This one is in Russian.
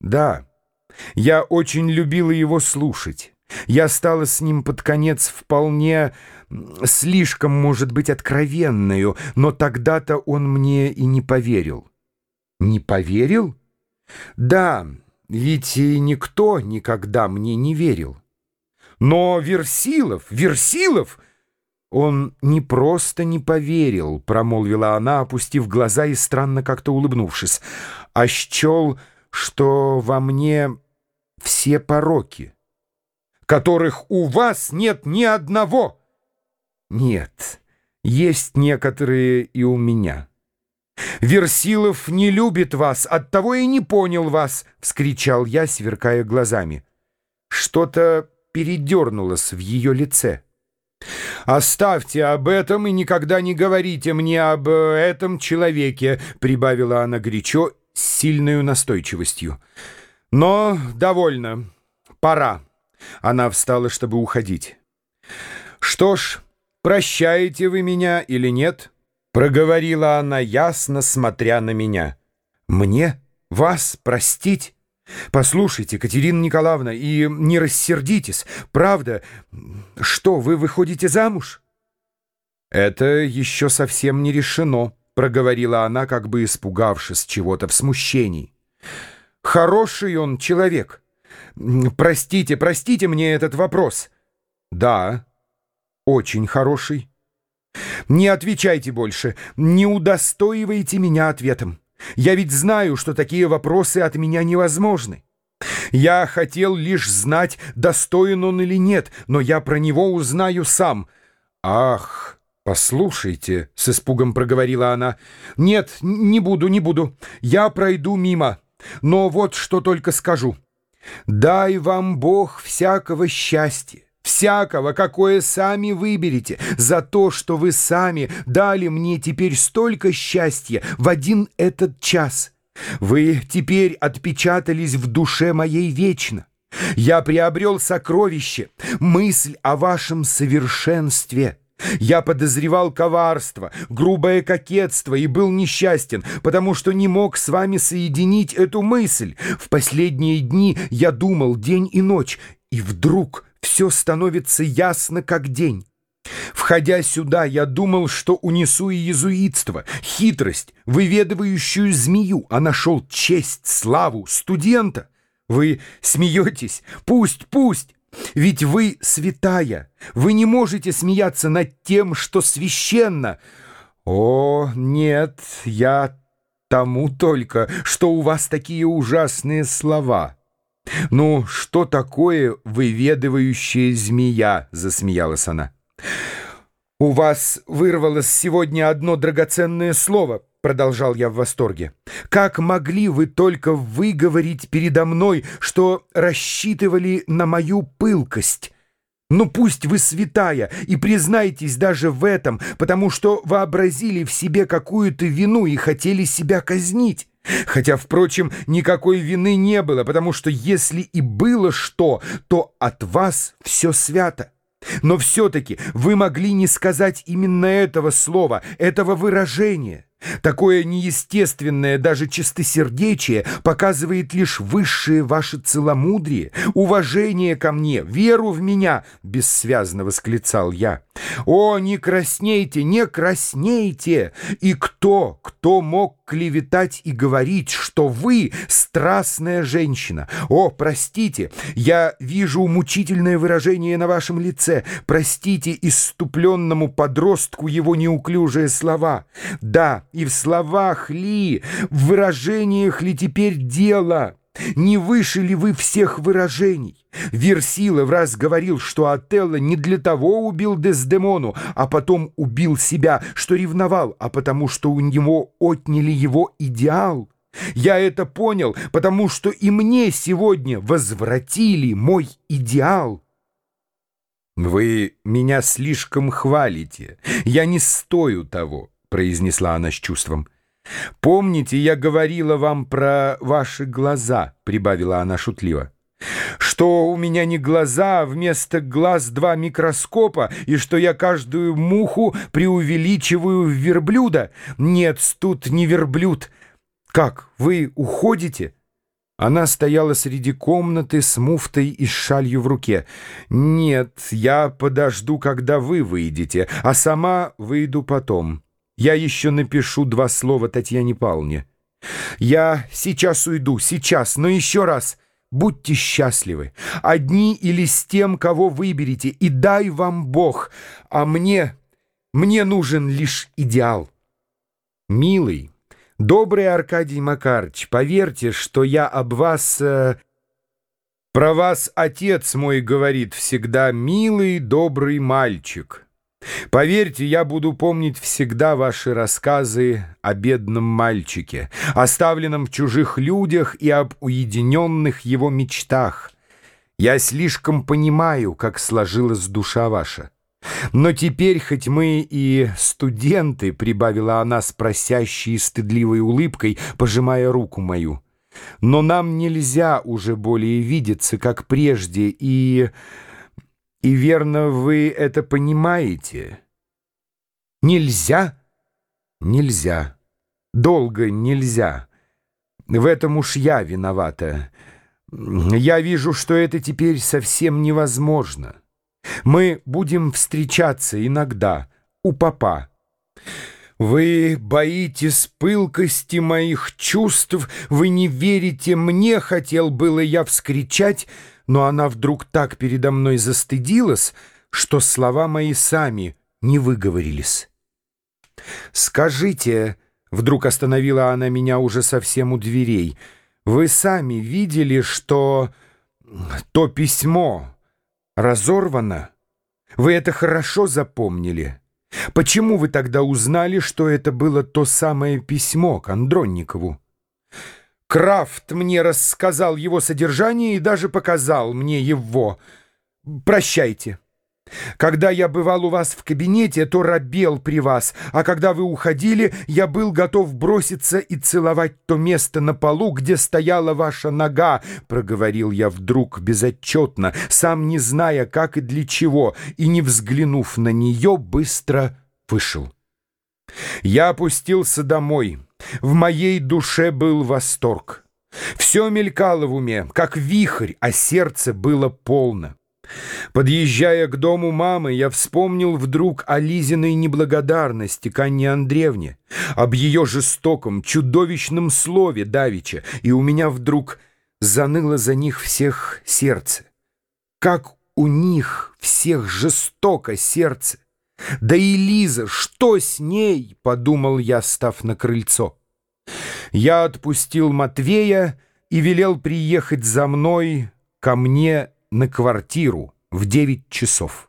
Да, я очень любила его слушать. Я стала с ним под конец вполне слишком, может быть, откровенную, но тогда-то он мне и не поверил. Не поверил? Да, ведь и никто никогда мне не верил. Но Версилов, Версилов... «Он не просто не поверил», — промолвила она, опустив глаза и странно как-то улыбнувшись, «а счел, что во мне все пороки, которых у вас нет ни одного. Нет, есть некоторые и у меня. Версилов не любит вас, оттого и не понял вас, — вскричал я, сверкая глазами. Что-то передернулось в ее лице. «Оставьте об этом и никогда не говорите мне об этом человеке», — прибавила она горячо с сильной настойчивостью. «Но довольно. Пора». Она встала, чтобы уходить. «Что ж, прощаете вы меня или нет?» Проговорила она ясно, смотря на меня. «Мне? Вас простить?» «Послушайте, Катерина Николаевна, и не рассердитесь. Правда, что, вы выходите замуж?» «Это еще совсем не решено», — проговорила она, как бы испугавшись чего-то в смущении. «Хороший он человек. Простите, простите мне этот вопрос». «Да, очень хороший». «Не отвечайте больше, не удостоивайте меня ответом». Я ведь знаю, что такие вопросы от меня невозможны. Я хотел лишь знать, достоин он или нет, но я про него узнаю сам. Ах, послушайте, — с испугом проговорила она. Нет, не буду, не буду. Я пройду мимо. Но вот что только скажу. Дай вам Бог всякого счастья всякого, какое сами выберете, за то, что вы сами дали мне теперь столько счастья в один этот час. Вы теперь отпечатались в душе моей вечно. Я приобрел сокровище, мысль о вашем совершенстве». Я подозревал коварство, грубое кокетство и был несчастен, потому что не мог с вами соединить эту мысль. В последние дни я думал день и ночь, и вдруг все становится ясно, как день. Входя сюда, я думал, что унесу и езуитство, хитрость, выведывающую змею, а нашел честь, славу студента. Вы смеетесь? Пусть, пусть! Ведь вы святая, вы не можете смеяться над тем, что священно. О, нет, я тому только, что у вас такие ужасные слова». «Ну, что такое выведывающая змея?» — засмеялась она. «У вас вырвалось сегодня одно драгоценное слово», — продолжал я в восторге. «Как могли вы только выговорить передо мной, что рассчитывали на мою пылкость?» Ну пусть вы святая, и признайтесь даже в этом, потому что вообразили в себе какую-то вину и хотели себя казнить. Хотя, впрочем, никакой вины не было, потому что если и было что, то от вас все свято. Но все-таки вы могли не сказать именно этого слова, этого выражения. Такое неестественное даже чистосердечие показывает лишь высшее ваше целомудрие, уважение ко мне, веру в меня, — бессвязно восклицал я. О, не краснейте, не краснейте! И кто, кто мог клеветать и говорить, что вы страстная женщина? О, простите, я вижу мучительное выражение на вашем лице. Простите иступленному подростку его неуклюжие слова. Да, и в словах ли, в выражениях ли теперь дело? Не выше ли вы всех выражений? Версилов раз говорил, что Отелло не для того убил Дездемону, а потом убил себя, что ревновал, а потому что у него отняли его идеал. Я это понял, потому что и мне сегодня возвратили мой идеал. «Вы меня слишком хвалите. Я не стою того», — произнесла она с чувством. «Помните, я говорила вам про ваши глаза», — прибавила она шутливо. «Что у меня не глаза, а вместо глаз два микроскопа, и что я каждую муху преувеличиваю в верблюда? Нет, тут не верблюд. Как, вы уходите?» Она стояла среди комнаты с муфтой и с шалью в руке. «Нет, я подожду, когда вы выйдете, а сама выйду потом. Я еще напишу два слова Татьяне Павловне. Я сейчас уйду, сейчас, но еще раз. Будьте счастливы, одни или с тем, кого выберете, и дай вам Бог, а мне, мне нужен лишь идеал. Милый». Добрый Аркадий Макарович, поверьте, что я об вас... Э, про вас отец мой говорит всегда «милый, добрый мальчик». Поверьте, я буду помнить всегда ваши рассказы о бедном мальчике, оставленном в чужих людях и об уединенных его мечтах. Я слишком понимаю, как сложилась душа ваша. Но теперь, хоть мы и студенты, — прибавила она с просящей стыдливой улыбкой, пожимая руку мою, — но нам нельзя уже более видеться, как прежде, и... и верно, вы это понимаете? Нельзя? Нельзя. Долго нельзя. В этом уж я виновата. Я вижу, что это теперь совсем невозможно. Мы будем встречаться иногда у папа. Вы боитесь пылкости моих чувств, вы не верите мне, хотел было я вскричать, но она вдруг так передо мной застыдилась, что слова мои сами не выговорились. «Скажите», — вдруг остановила она меня уже совсем у дверей, «вы сами видели, что то письмо...» разорвана. Вы это хорошо запомнили. Почему вы тогда узнали, что это было то самое письмо к Андронникову? Крафт мне рассказал его содержание и даже показал мне его. Прощайте. Когда я бывал у вас в кабинете, то робел при вас, а когда вы уходили, я был готов броситься и целовать то место на полу, где стояла ваша нога, — проговорил я вдруг безотчетно, сам не зная, как и для чего, и, не взглянув на нее, быстро вышел. Я опустился домой. В моей душе был восторг. Все мелькало в уме, как вихрь, а сердце было полно. Подъезжая к дому мамы, я вспомнил вдруг о Лизиной неблагодарности к Анне Андреевне, об ее жестоком, чудовищном слове Давича, и у меня вдруг заныло за них всех сердце. Как у них всех жестоко сердце! Да и Лиза, что с ней, подумал я, став на крыльцо. Я отпустил Матвея и велел приехать за мной ко мне на квартиру в девять часов.